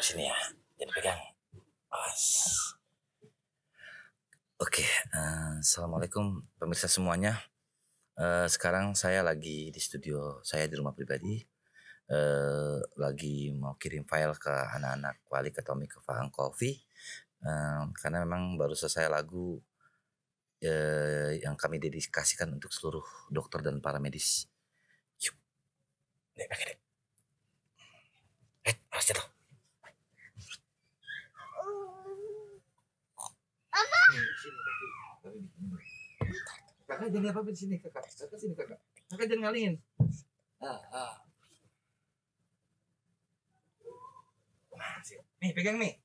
taruh sini ya. Jangan pegang. Oke, eh, assalamualaikum pemirsa semuanya. Eh, sekarang saya lagi di studio saya di rumah pribadi. Eh, lagi mau kirim file ke anak-anak wali ketomi ke Fahang Coffee. Eh, karena memang baru selesai lagu eh, yang kami dedikasikan untuk seluruh dokter dan para medis. Kakak jangan apa di sini kakak. Kakak sini kakak. Kakak jangan ngalingin. Ah, ah. Nih pegang nih.